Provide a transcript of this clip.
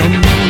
someone